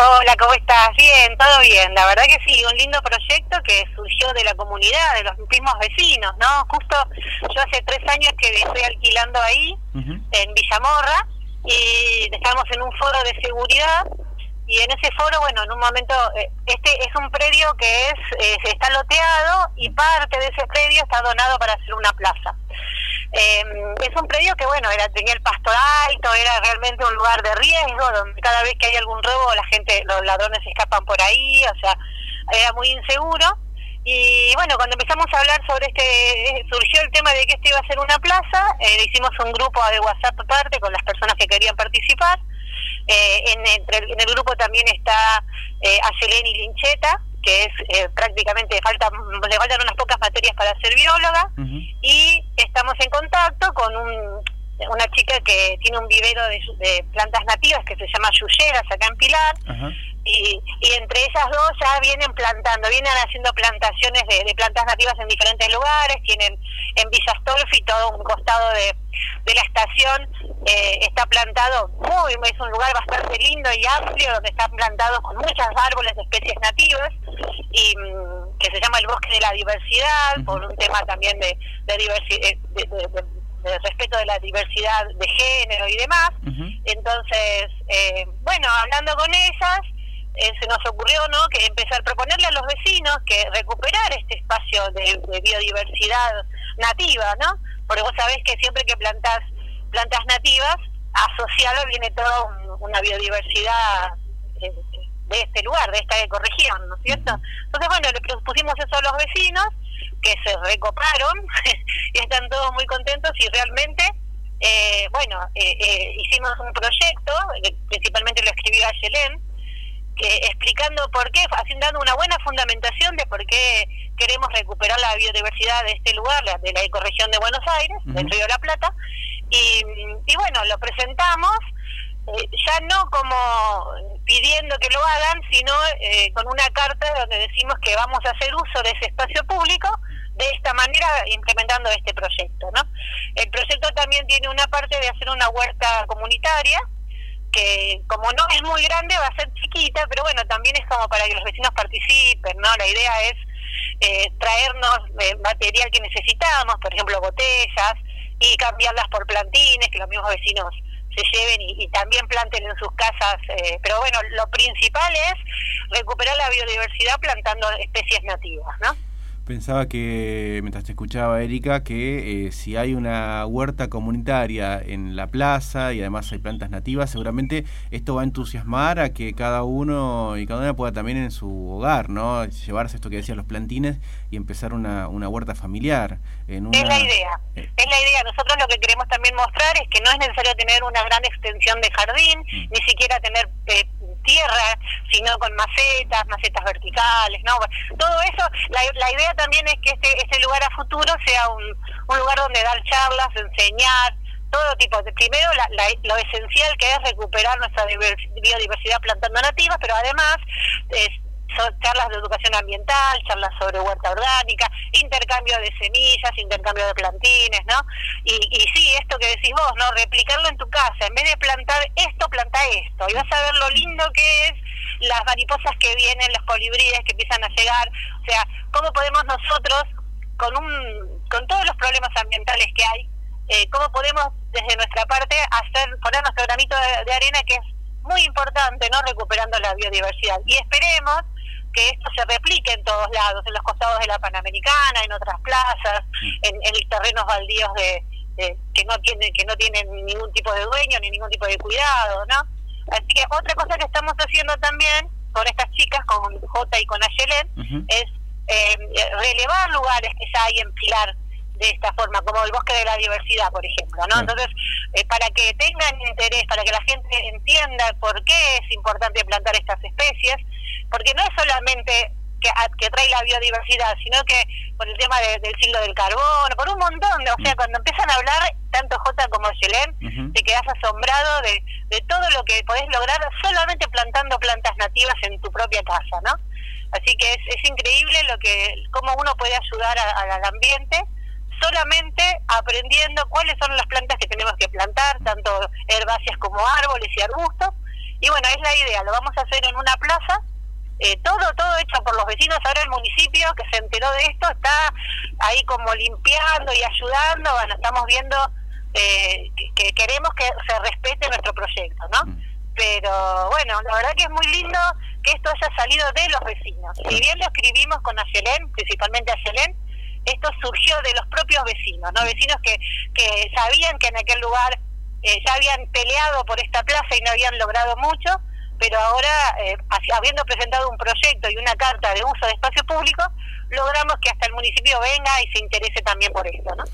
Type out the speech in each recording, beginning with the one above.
Hola, ¿cómo estás? Bien, todo bien. La verdad que sí, un lindo proyecto que surgió de la comunidad, de los mismos vecinos, ¿no? Justo yo hace tres años que estoy alquilando ahí, en Villamorra, y estamos en un foro de seguridad y en ese foro, bueno, en un momento, eh, este es un predio que es eh, está loteado y parte de ese predio está donado para hacer una plaza. Eh, es un predio que, bueno, era tenía el pasto alto, era realmente un lugar de riesgo, donde cada vez que hay algún robo la gente, los ladrones escapan por ahí, o sea, era muy inseguro. Y bueno, cuando empezamos a hablar sobre este, surgió el tema de que esto iba a ser una plaza, eh, hicimos un grupo de WhatsApp aparte con las personas que querían participar. Eh, en, en, el grupo también está eh, Ayeleni Lincheta, que es eh, prácticamente falta le faltan unas pocas materias para ser bióloga y estamos en contacto con un, una chica que tiene un vivero de, plantas nativas que se llama Yuyeras acá en Pilar y, y, entre esas dos ya vienen plantando, vienen haciendo plantaciones de, plantas nativas en diferentes lugares, tienen en Villa y todo un costado de, de la estación eh, está plantado muy, es un lugar bastante lindo y amplio donde están plantados con muchos árboles de especies nativas y mm, que se llama el bosque de la diversidad por un tema también de, de, eh, de, respeto de la diversidad de género y demás. Entonces eh, bueno hablando con ellas se nos ocurrió no que empezar a proponerle a los vecinos que recuperar este espacio de, biodiversidad nativa no porque vos sabés que siempre que plantás plantas nativas, asociado viene toda una biodiversidad eh, de este lugar, de esta ecorregión, ¿no es cierto? Entonces, bueno, le pusimos eso a los vecinos, que se recoparon y están todos muy contentos y realmente, eh, bueno, eh, hicimos un proyecto, principalmente lo escribió Ayelén, explicando por qué, haciendo dando una buena fundamentación de por qué queremos recuperar la biodiversidad de este lugar, de la ecorregión de Buenos Aires, del Río de la Plata, y, y bueno, lo presentamos eh, ya no como pidiendo que lo hagan, sino eh, con una carta donde decimos que vamos a hacer uso de ese espacio público de esta manera implementando este proyecto, ¿no? El proyecto también tiene una parte de hacer una huerta comunitaria, que como no es muy grande va a ser chiquita, pero bueno, también es como para que los vecinos participen, ¿no? La idea es eh, traernos eh, material que necesitamos, por ejemplo, botellas, y cambiarlas por plantines, que los mismos vecinos se lleven y, también planten en sus casas. Eh, pero bueno, lo principal es recuperar la biodiversidad plantando especies nativas, ¿no? Pensaba que, mientras te escuchaba, Erika, que eh, si hay una huerta comunitaria en la plaza y además hay plantas nativas, seguramente esto va a entusiasmar a que cada uno y cada una pueda también en su hogar, ¿no? Llevarse esto que decían los plantines y empezar una, una huerta familiar. En una... Es la idea, es la idea. Nosotros lo que queremos también mostrar es que no es necesario tener una gran extensión de jardín, mm. ni siquiera tener eh, tierra, sino con macetas, macetas verticales, ¿no? Todo eso, la, la idea también es que este, este lugar a futuro sea un, un lugar donde dar charlas, enseñar, todo tipo de primero la, lo esencial que es recuperar nuestra biodiversidad plantando nativa pero además charlas de educación ambiental, charlas sobre huerta orgánica, intercambio de semillas, intercambio de plantines, ¿no? Y, y sí, esto que decís vos, ¿no? Replicarlo en tu casa, en vez de plantar esto, planta esto, y vas a ver lo lindo que es las mariposas que vienen, los colibríes que empiezan a llegar, o sea, cómo podemos nosotros, con, un, con todos los problemas ambientales que hay, eh, cómo podemos desde nuestra parte hacer poner nuestro granito de arena que es muy importante, ¿no? Recuperando la biodiversidad. Y esperemos que esto se replique en todos lados, en los costados de la Panamericana, en otras plazas, mm. en, en terrenos baldíos de, que no tienen que no tienen ningún tipo de dueño ni ningún tipo de cuidado, ¿no? Así que otra cosa que estamos haciendo también con estas chicas, con J y con Ayelen, es eh, relevar lugares que ya hay en Pilar de esta forma, como el bosque de la diversidad, por ejemplo, ¿no? Entonces, eh, para que tengan interés, para que la gente entienda por qué es importante plantar estas especies, porque no es solamente que, que trae la biodiversidad, sino que por el tema del ciclo del carbono, por un montón, de, o sea, cuando empiezan a hablar, tanto J como Yelén, te quedas asombrado de, de todo lo que podés lograr solamente plantando plantas nativas en tu propia casa, ¿no? Así que es, es increíble lo que cómo uno puede ayudar al ambiente solamente aprendiendo cuáles son las plantas que tenemos que plantar, tanto herbáceas como árboles y arbustos, Y bueno, es la idea, lo vamos a hacer en una plaza, eh, todo, todo hecho por los vecinos. Ahora el municipio que se enteró de esto está ahí como limpiando y ayudando. Bueno, estamos viendo eh, que, queremos que se respete nuestro proyecto, ¿no? Mm. Pero bueno, la verdad que es muy lindo que esto haya salido de los vecinos. Si bien lo escribimos con Ayelén, principalmente Ayelén, esto surgió de los propios vecinos, ¿no? Vecinos que, que sabían que en aquel lugar eh, ya habían peleado por esta plaza y no habían logrado mucho, pero ahora, eh, habiendo presentado un proyecto y una carta de uso de espacio público, logramos que hasta el municipio venga y se interese también por esto, ¿no?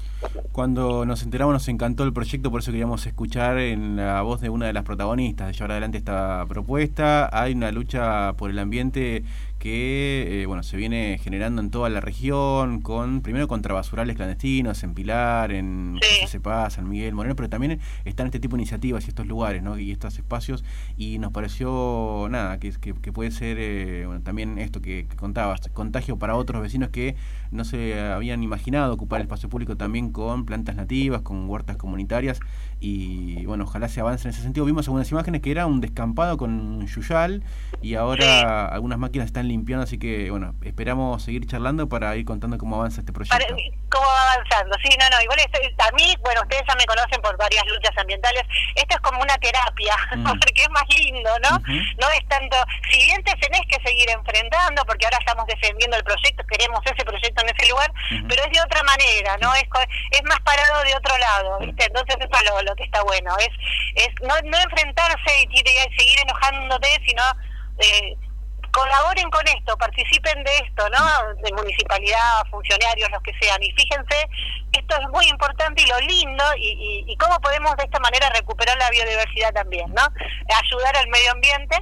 Cuando nos enteramos nos encantó el proyecto, por eso queríamos escuchar en la voz de una de las protagonistas de llevar adelante esta propuesta. Hay una lucha por el ambiente que eh, bueno se viene generando en toda la región, con primero contra basurales clandestinos, en Pilar, en sí. San Miguel, Moreno, pero también están este tipo de iniciativas y estos lugares ¿no? y estos espacios y nos pareció nada, que, que, puede ser eh, bueno, también esto que, contabas, contagio para otros vecinos que no se habían imaginado ocupar el espacio público también con plantas nativas, con huertas comunitarias y bueno, ojalá se avance en ese sentido. Vimos algunas imágenes que era un descampado con yuyal y ahora algunas máquinas están limpiando, así que bueno, esperamos seguir charlando para ir contando cómo avanza este proyecto. cómo va avanzando, sí, no, no, igual a mí, bueno, ustedes ya me conocen por varias luchas ambientales, esto es como una terapia, mm. porque es más lindo, ¿no? No es tanto, si bien te tenés que seguir enfrentando, porque ahora estamos defendiendo el proyecto, queremos ese proyecto en ese lugar, pero es de otra manera, ¿no? Es, es más parado de otro lado, ¿viste? Entonces eso es lo, lo que está bueno, es, es no, no enfrentarse y, y seguir enojándote, sino eh, colaboren con esto, participen de esto, ¿no? De municipalidad, funcionarios, los que sean. Y fíjense, esto es muy importante y lo lindo y, y, cómo podemos de esta manera recuperar la biodiversidad también, ¿no? Ayudar al medio ambiente.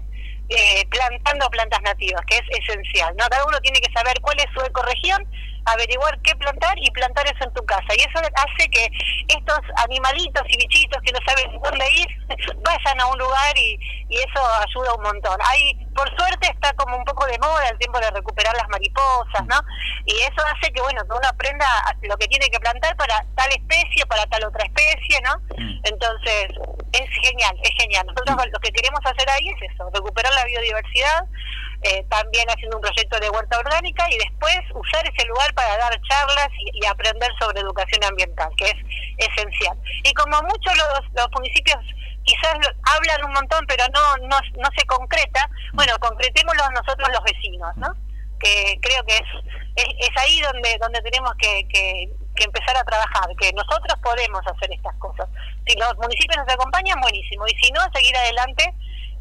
Eh, plantando plantas nativas, que es esencial, ¿no? Cada uno tiene que saber cuál es su ecorregión averiguar qué plantar y plantar eso en tu casa. Y eso hace que estos animalitos y bichitos que no saben dónde ir vayan a un lugar y, y eso ayuda un montón. Hay, por suerte está como un poco de moda el tiempo de recuperar las mariposas, ¿no? Y eso hace que, bueno, que uno aprenda lo que tiene que plantar para tal especie, para tal otra especie, ¿no? Mm. Entonces, es genial, es genial. Nosotros lo que queremos hacer ahí es eso, recuperar la biodiversidad, eh, también haciendo un proyecto de huerta orgánica y después usar ese lugar para dar charlas y, aprender sobre educación ambiental, que es esencial. Y como muchos los, los municipios quizás hablan un montón, pero no, no, no se concreta, bueno, concretémoslo nosotros los vecinos, ¿no? Que creo que es, es, ahí donde, donde tenemos que, que, que empezar a trabajar, que nosotros podemos hacer estas cosas. Si los municipios nos acompañan, buenísimo, y si no, seguir adelante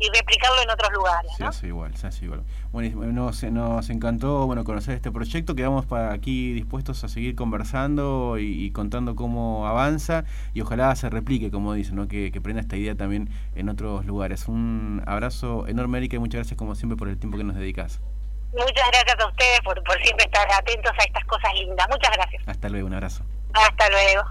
y replicarlo en otros lugares. Se hace igual, se hace igual. Bueno, nos, nos encantó bueno conocer este proyecto, quedamos para aquí dispuestos a seguir conversando y, contando cómo avanza y ojalá se replique, como dicen, ¿no? que, que prenda esta idea también en otros lugares. Un abrazo enorme, Erika, y muchas gracias como siempre por el tiempo que nos dedicas. Muchas gracias a ustedes por, por siempre estar atentos a estas cosas lindas. Muchas gracias. Hasta luego, un abrazo. Hasta luego.